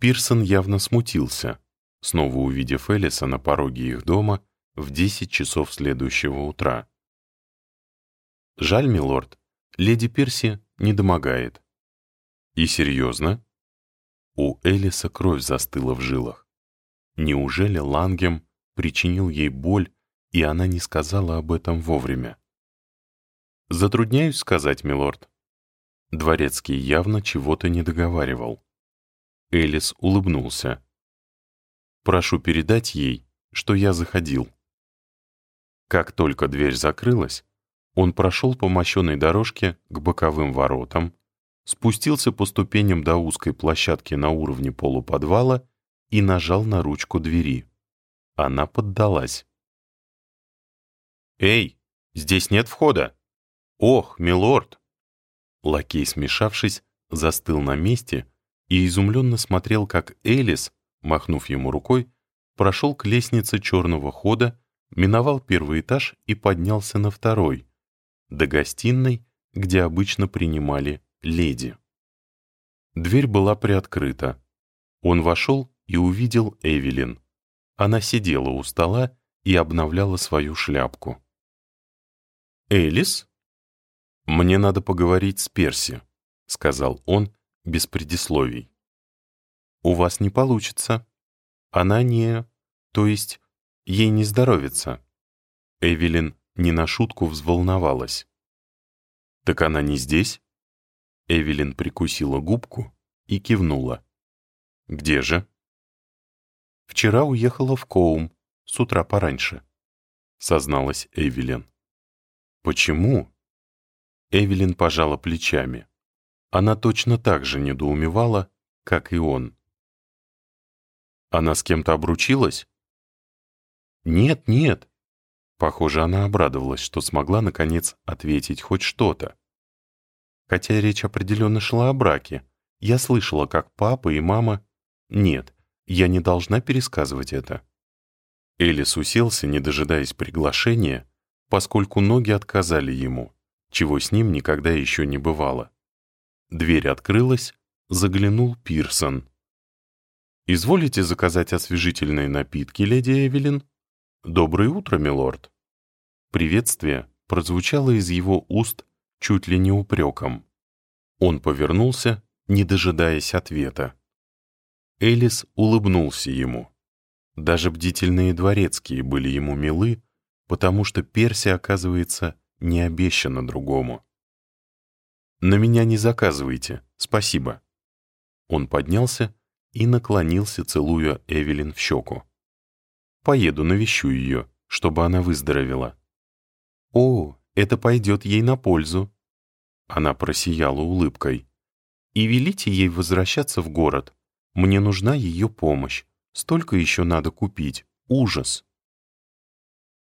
Пирсон явно смутился, снова увидев Элиса на пороге их дома в 10 часов следующего утра. «Жаль, милорд, леди Перси не домогает». «И серьезно?» У Элиса кровь застыла в жилах. Неужели Лангем причинил ей боль, и она не сказала об этом вовремя? «Затрудняюсь сказать, милорд». Дворецкий явно чего-то не договаривал. Элис улыбнулся. «Прошу передать ей, что я заходил». Как только дверь закрылась, он прошел по мощенной дорожке к боковым воротам, спустился по ступеням до узкой площадки на уровне полуподвала и нажал на ручку двери. Она поддалась. «Эй, здесь нет входа!» «Ох, милорд!» Лакей, смешавшись, застыл на месте и изумленно смотрел, как Элис, махнув ему рукой, прошел к лестнице черного хода, миновал первый этаж и поднялся на второй, до гостиной, где обычно принимали леди. Дверь была приоткрыта. Он вошел и увидел Эвелин. Она сидела у стола и обновляла свою шляпку. «Элис?» «Мне надо поговорить с Перси», — сказал он, без предисловий. «У вас не получится. Она не... То есть, ей не здоровится». Эвелин не на шутку взволновалась. «Так она не здесь?» Эвелин прикусила губку и кивнула. «Где же?» «Вчера уехала в Коум, с утра пораньше», — созналась Эвелин. «Почему?» Эвелин пожала плечами. Она точно так же недоумевала, как и он. Она с кем-то обручилась? Нет, нет. Похоже, она обрадовалась, что смогла, наконец, ответить хоть что-то. Хотя речь определенно шла о браке. Я слышала, как папа и мама... Нет, я не должна пересказывать это. Элис уселся, не дожидаясь приглашения, поскольку ноги отказали ему, чего с ним никогда еще не бывало. Дверь открылась, заглянул Пирсон. «Изволите заказать освежительные напитки, леди Эвелин?» «Доброе утро, милорд!» Приветствие прозвучало из его уст чуть ли не упреком. Он повернулся, не дожидаясь ответа. Элис улыбнулся ему. Даже бдительные дворецкие были ему милы, потому что Перси, оказывается, не обещана другому. «На меня не заказывайте, спасибо». Он поднялся и наклонился, целуя Эвелин в щеку. «Поеду навещу ее, чтобы она выздоровела». «О, это пойдет ей на пользу». Она просияла улыбкой. «И велите ей возвращаться в город. Мне нужна ее помощь. Столько еще надо купить. Ужас!»